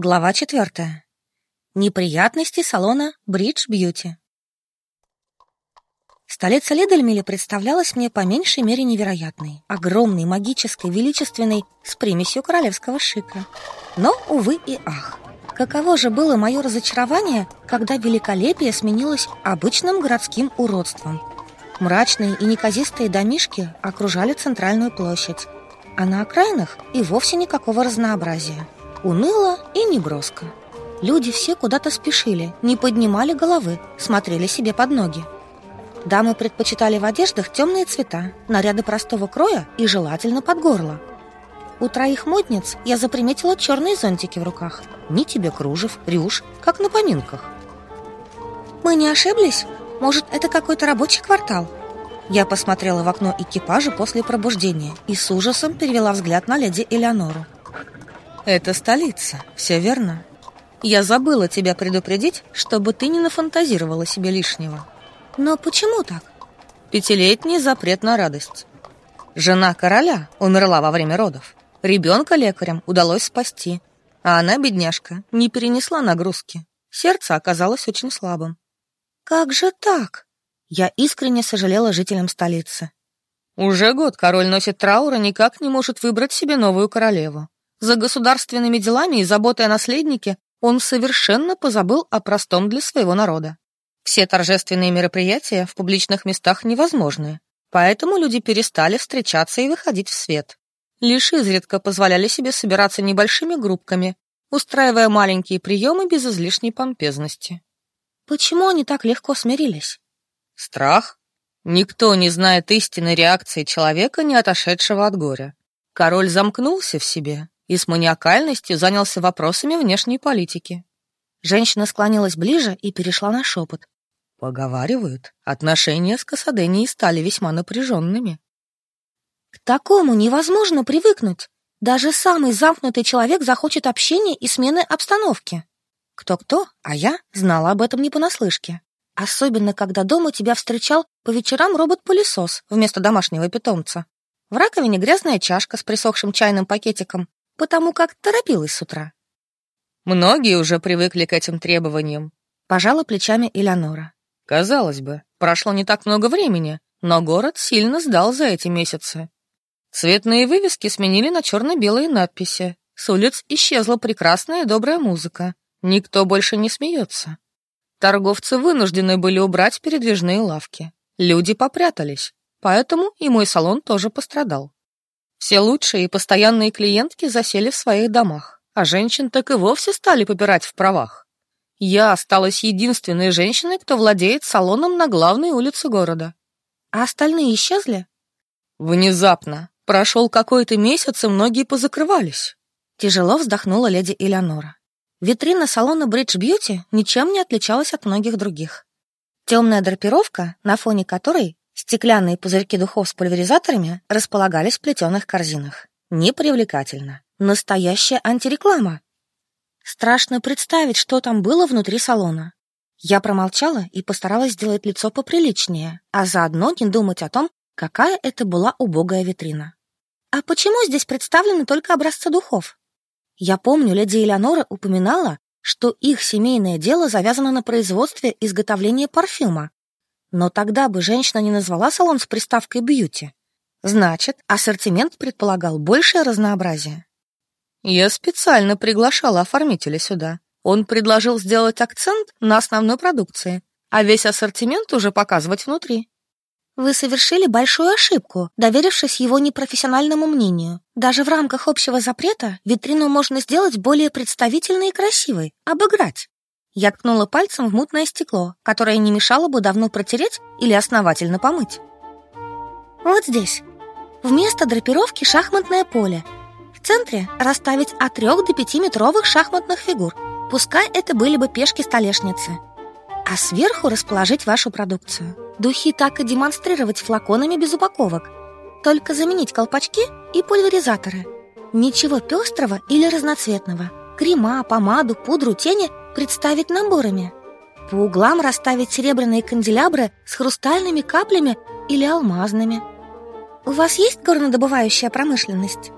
Глава четвертая. Неприятности салона Бридж Бьюти. Столица Лидельмили представлялась мне по меньшей мере невероятной, огромной, магической, величественной, с примесью королевского шика. Но, увы и ах, каково же было мое разочарование, когда великолепие сменилось обычным городским уродством. Мрачные и неказистые домишки окружали центральную площадь, а на окраинах и вовсе никакого разнообразия – Уныло и неброско. Люди все куда-то спешили, не поднимали головы, смотрели себе под ноги. Дамы предпочитали в одеждах темные цвета, наряды простого кроя и желательно под горло. У троих модниц я заприметила черные зонтики в руках. Ни тебе кружев, рюш, как на поминках. «Мы не ошиблись? Может, это какой-то рабочий квартал?» Я посмотрела в окно экипажа после пробуждения и с ужасом перевела взгляд на леди Элеонору. Это столица, все верно. Я забыла тебя предупредить, чтобы ты не нафантазировала себе лишнего. Но почему так? Пятилетний запрет на радость. Жена короля умерла во время родов. Ребенка лекарям удалось спасти, а она, бедняжка, не перенесла нагрузки. Сердце оказалось очень слабым. Как же так? Я искренне сожалела жителям столицы. Уже год король носит траур и никак не может выбрать себе новую королеву. За государственными делами и заботой о наследнике он совершенно позабыл о простом для своего народа. Все торжественные мероприятия в публичных местах невозможны, поэтому люди перестали встречаться и выходить в свет. Лишь изредка позволяли себе собираться небольшими группками, устраивая маленькие приемы без излишней помпезности. Почему они так легко смирились? Страх. Никто не знает истинной реакции человека, не отошедшего от горя. Король замкнулся в себе, и с маниакальностью занялся вопросами внешней политики. Женщина склонилась ближе и перешла на шепот. Поговаривают, отношения с Касаденией стали весьма напряженными. К такому невозможно привыкнуть. Даже самый замкнутый человек захочет общения и смены обстановки. Кто-кто, а я знала об этом не понаслышке. Особенно, когда дома тебя встречал по вечерам робот-пылесос вместо домашнего питомца. В раковине грязная чашка с присохшим чайным пакетиком, потому как торопилась с утра. Многие уже привыкли к этим требованиям. Пожала плечами Элеонора. Казалось бы, прошло не так много времени, но город сильно сдал за эти месяцы. Цветные вывески сменили на черно-белые надписи. С улиц исчезла прекрасная и добрая музыка. Никто больше не смеется. Торговцы вынуждены были убрать передвижные лавки. Люди попрятались, поэтому и мой салон тоже пострадал. Все лучшие и постоянные клиентки засели в своих домах, а женщин так и вовсе стали попирать в правах. Я осталась единственной женщиной, кто владеет салоном на главной улице города. А остальные исчезли? Внезапно. Прошел какой-то месяц, и многие позакрывались. Тяжело вздохнула леди Элеонора. Витрина салона Bridge Beauty ничем не отличалась от многих других. Темная драпировка, на фоне которой Стеклянные пузырьки духов с пульверизаторами располагались в плетеных корзинах. Непривлекательно. Настоящая антиреклама. Страшно представить, что там было внутри салона. Я промолчала и постаралась сделать лицо поприличнее, а заодно не думать о том, какая это была убогая витрина. А почему здесь представлены только образцы духов? Я помню, леди Элеонора упоминала, что их семейное дело завязано на производстве изготовления парфюма, но тогда бы женщина не назвала салон с приставкой «бьюти». Значит, ассортимент предполагал большее разнообразие. Я специально приглашала оформителя сюда. Он предложил сделать акцент на основной продукции, а весь ассортимент уже показывать внутри. Вы совершили большую ошибку, доверившись его непрофессиональному мнению. Даже в рамках общего запрета витрину можно сделать более представительной и красивой, обыграть. Я ткнула пальцем в мутное стекло, которое не мешало бы давно протереть или основательно помыть. Вот здесь. Вместо драпировки шахматное поле. В центре расставить от 3 до 5 метровых шахматных фигур. Пускай это были бы пешки-столешницы. А сверху расположить вашу продукцию. Духи так и демонстрировать флаконами без упаковок. Только заменить колпачки и пульверизаторы. Ничего пестрого или разноцветного. Крема, помаду, пудру, тени представить наборами. По углам расставить серебряные канделябры с хрустальными каплями или алмазными. У вас есть горнодобывающая промышленность?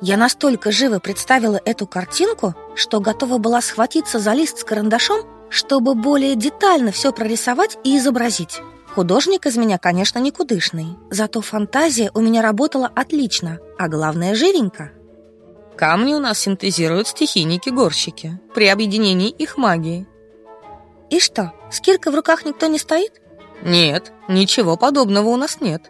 Я настолько живо представила эту картинку, что готова была схватиться за лист с карандашом, чтобы более детально все прорисовать и изобразить. Художник из меня, конечно, никудышный, зато фантазия у меня работала отлично, а главное, живенько. Камни у нас синтезируют стихийники-горщики при объединении их магии. И что, с киркой в руках никто не стоит? Нет, ничего подобного у нас нет.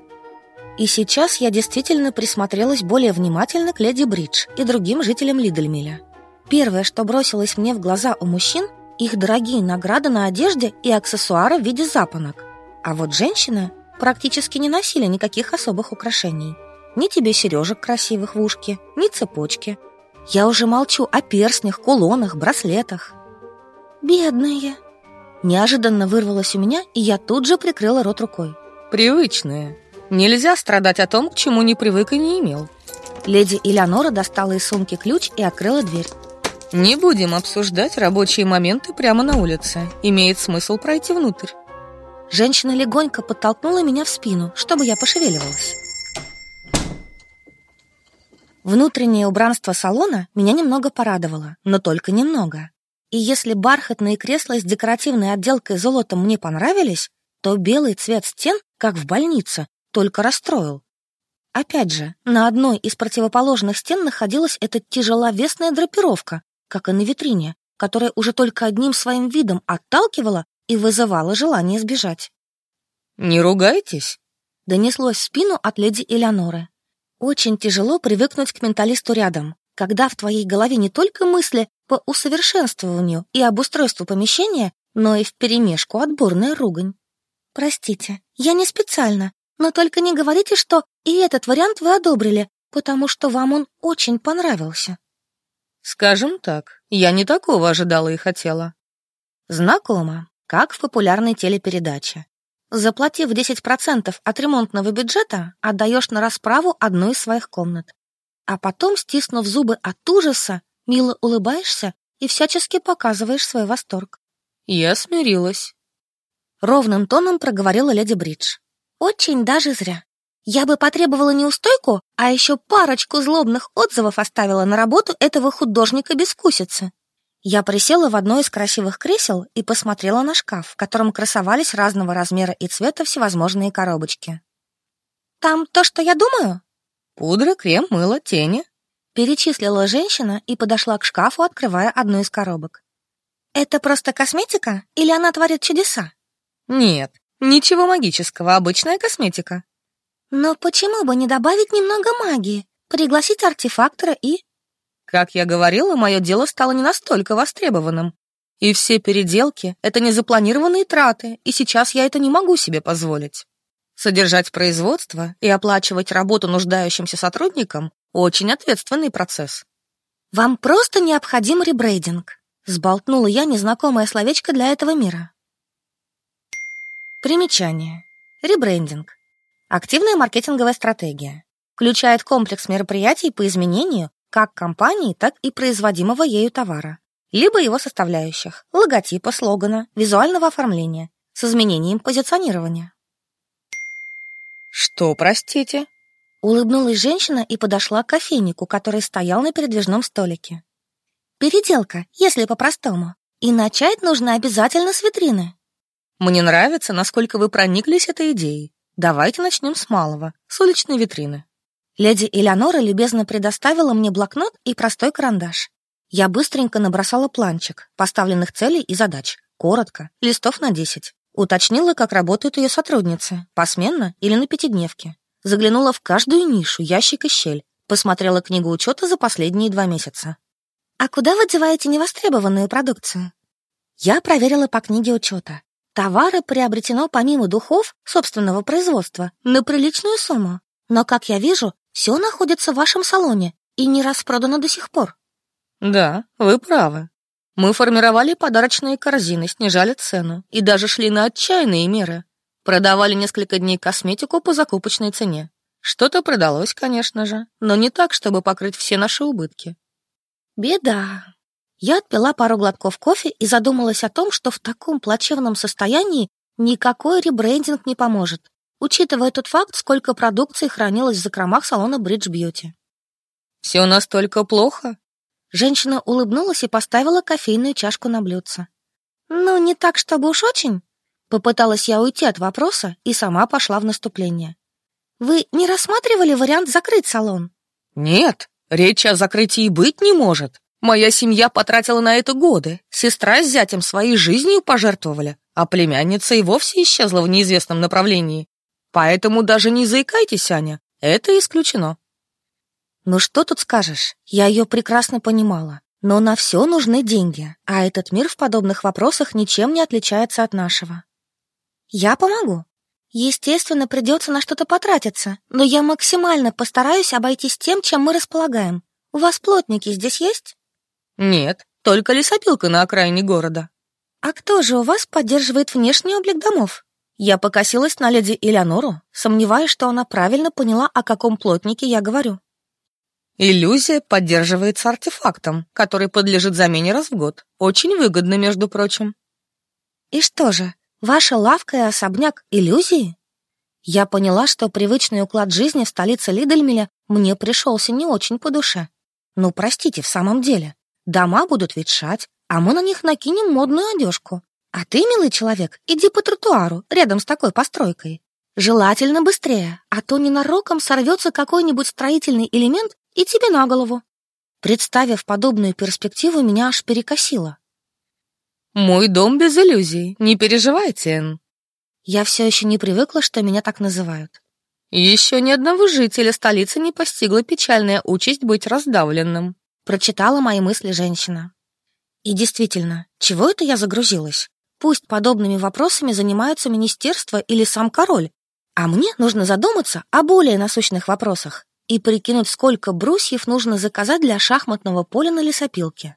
И сейчас я действительно присмотрелась более внимательно к леди Бридж и другим жителям Лидельмиля. Первое, что бросилось мне в глаза у мужчин, их дорогие награды на одежде и аксессуары в виде запонок. А вот женщины практически не носили никаких особых украшений. Ни тебе сережек красивых в ушке, ни цепочки. Я уже молчу о перстнях, кулонах, браслетах. «Бедные!» Неожиданно вырвалось у меня, и я тут же прикрыла рот рукой. «Привычные. Нельзя страдать о том, к чему не привык и не имел». Леди Элеонора достала из сумки ключ и открыла дверь. «Не будем обсуждать рабочие моменты прямо на улице. Имеет смысл пройти внутрь». Женщина легонько подтолкнула меня в спину, чтобы я пошевеливалась. Внутреннее убранство салона меня немного порадовало, но только немного. И если бархатные кресла с декоративной отделкой золотом мне понравились, то белый цвет стен, как в больнице, только расстроил. Опять же, на одной из противоположных стен находилась эта тяжеловесная драпировка, как и на витрине, которая уже только одним своим видом отталкивала и вызывала желание сбежать. «Не ругайтесь», — донеслось в спину от леди Элеоноры. Очень тяжело привыкнуть к менталисту рядом, когда в твоей голове не только мысли по усовершенствованию и обустройству помещения, но и вперемешку отборная ругань. Простите, я не специально, но только не говорите, что и этот вариант вы одобрили, потому что вам он очень понравился. Скажем так, я не такого ожидала и хотела. Знакомо, как в популярной телепередаче. Заплатив 10% от ремонтного бюджета, отдаешь на расправу одну из своих комнат. А потом, стиснув зубы от ужаса, мило улыбаешься и всячески показываешь свой восторг. Я смирилась. Ровным тоном проговорила леди Бридж. Очень даже зря. Я бы потребовала неустойку, а еще парочку злобных отзывов оставила на работу этого художника-бескусицы. Я присела в одно из красивых кресел и посмотрела на шкаф, в котором красовались разного размера и цвета всевозможные коробочки. «Там то, что я думаю?» «Пудра, крем, мыло, тени», — перечислила женщина и подошла к шкафу, открывая одну из коробок. «Это просто косметика или она творит чудеса?» «Нет, ничего магического, обычная косметика». «Но почему бы не добавить немного магии, пригласить артефактора и...» Как я говорила, мое дело стало не настолько востребованным. И все переделки — это незапланированные траты, и сейчас я это не могу себе позволить. Содержать производство и оплачивать работу нуждающимся сотрудникам — очень ответственный процесс. «Вам просто необходим ребрейдинг», — сболтнула я незнакомое словечко для этого мира. Примечание. Ребрендинг. Активная маркетинговая стратегия. Включает комплекс мероприятий по изменению как компании, так и производимого ею товара, либо его составляющих, логотипа, слогана, визуального оформления, с изменением позиционирования. «Что, простите?» Улыбнулась женщина и подошла к кофейнику, который стоял на передвижном столике. «Переделка, если по-простому. И начать нужно обязательно с витрины». «Мне нравится, насколько вы прониклись этой идеей. Давайте начнем с малого, с уличной витрины». Леди Элеонора любезно предоставила мне блокнот и простой карандаш. Я быстренько набросала планчик поставленных целей и задач, коротко, листов на десять. Уточнила, как работают ее сотрудницы, посменно или на пятидневке. Заглянула в каждую нишу, ящик и щель. Посмотрела книгу учета за последние два месяца. «А куда вы деваете невостребованную продукцию?» Я проверила по книге учета. Товары приобретено помимо духов собственного производства на приличную сумму. Но, как я вижу, все находится в вашем салоне и не распродано до сих пор. Да, вы правы. Мы формировали подарочные корзины, снижали цену и даже шли на отчаянные меры. Продавали несколько дней косметику по закупочной цене. Что-то продалось, конечно же, но не так, чтобы покрыть все наши убытки. Беда. Я отпила пару глотков кофе и задумалась о том, что в таком плачевном состоянии никакой ребрендинг не поможет учитывая тот факт, сколько продукции хранилось в закромах салона Bridge Beauty. Все настолько плохо?» Женщина улыбнулась и поставила кофейную чашку на блюдце. «Ну, не так, чтобы уж очень». Попыталась я уйти от вопроса и сама пошла в наступление. «Вы не рассматривали вариант закрыть салон?» «Нет, речи о закрытии быть не может. Моя семья потратила на это годы. Сестра с зятем своей жизнью пожертвовали, а племянница и вовсе исчезла в неизвестном направлении. Поэтому даже не заикайтесь, Аня, это исключено». Ну что тут скажешь? Я ее прекрасно понимала. Но на все нужны деньги, а этот мир в подобных вопросах ничем не отличается от нашего. Я помогу. Естественно, придется на что-то потратиться, но я максимально постараюсь обойтись тем, чем мы располагаем. У вас плотники здесь есть? Нет, только лесопилка на окраине города. А кто же у вас поддерживает внешний облик домов? Я покосилась на леди Элеонору, сомневаясь, что она правильно поняла, о каком плотнике я говорю. Иллюзия поддерживается артефактом, который подлежит замене раз в год. Очень выгодно, между прочим. И что же, ваша лавка и особняк — иллюзии? Я поняла, что привычный уклад жизни в столице Лидельмеля мне пришелся не очень по душе. Ну, простите, в самом деле. Дома будут ветшать, а мы на них накинем модную одежку. А ты, милый человек, иди по тротуару рядом с такой постройкой. Желательно быстрее, а то ненароком сорвется какой-нибудь строительный элемент и тебе на голову. Представив подобную перспективу, меня аж перекосило. «Мой дом без иллюзий, не переживайте, Энн». Я все еще не привыкла, что меня так называют. Еще ни одного жителя столицы не постигла печальная участь быть раздавленным. Прочитала мои мысли женщина. И действительно, чего это я загрузилась? Пусть подобными вопросами занимаются министерство или сам король, а мне нужно задуматься о более насущных вопросах и прикинуть, сколько брусьев нужно заказать для шахматного поля на лесопилке.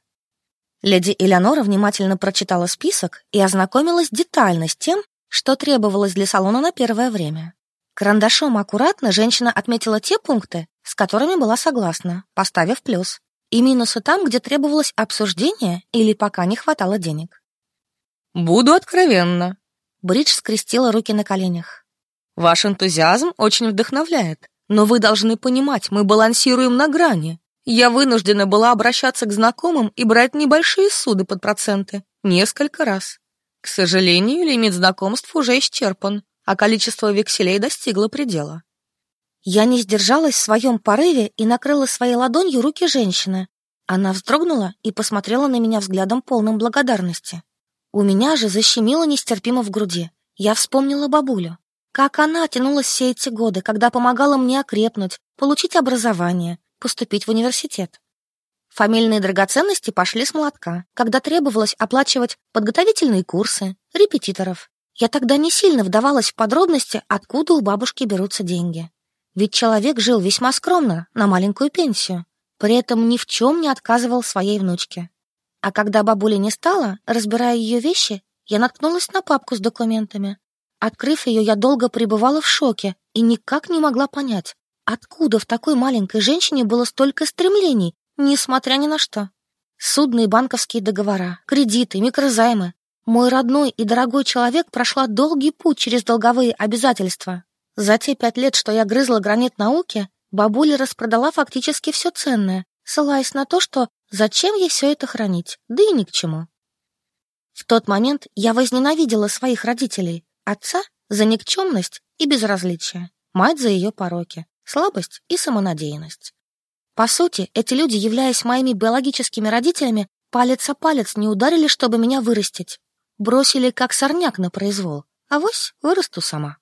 Леди Элеонора внимательно прочитала список и ознакомилась детально с тем, что требовалось для салона на первое время. Карандашом аккуратно женщина отметила те пункты, с которыми была согласна, поставив плюс, и минусы там, где требовалось обсуждение или пока не хватало денег. «Буду откровенна». Бридж скрестила руки на коленях. «Ваш энтузиазм очень вдохновляет. Но вы должны понимать, мы балансируем на грани. Я вынуждена была обращаться к знакомым и брать небольшие суды под проценты. Несколько раз. К сожалению, лимит знакомств уже исчерпан, а количество векселей достигло предела. Я не сдержалась в своем порыве и накрыла своей ладонью руки женщины. Она вздрогнула и посмотрела на меня взглядом полным благодарности. У меня же защемило нестерпимо в груди. Я вспомнила бабулю. Как она тянулась все эти годы, когда помогала мне окрепнуть, получить образование, поступить в университет. Фамильные драгоценности пошли с молотка, когда требовалось оплачивать подготовительные курсы, репетиторов. Я тогда не сильно вдавалась в подробности, откуда у бабушки берутся деньги. Ведь человек жил весьма скромно, на маленькую пенсию, при этом ни в чем не отказывал своей внучке. А когда бабули не стало, разбирая ее вещи, я наткнулась на папку с документами, Открыв ее, я долго пребывала в шоке и никак не могла понять, откуда в такой маленькой женщине было столько стремлений, несмотря ни на что. Судные банковские договора, кредиты, микрозаймы. Мой родной и дорогой человек прошла долгий путь через долговые обязательства. За те пять лет, что я грызла гранит науки, бабуля распродала фактически все ценное, ссылаясь на то, что зачем ей все это хранить, да и ни к чему. В тот момент я возненавидела своих родителей, Отца за никчемность и безразличие, мать за ее пороки, слабость и самонадеянность. По сути, эти люди, являясь моими биологическими родителями, палец о палец не ударили, чтобы меня вырастить. Бросили как сорняк на произвол, а вось вырасту сама.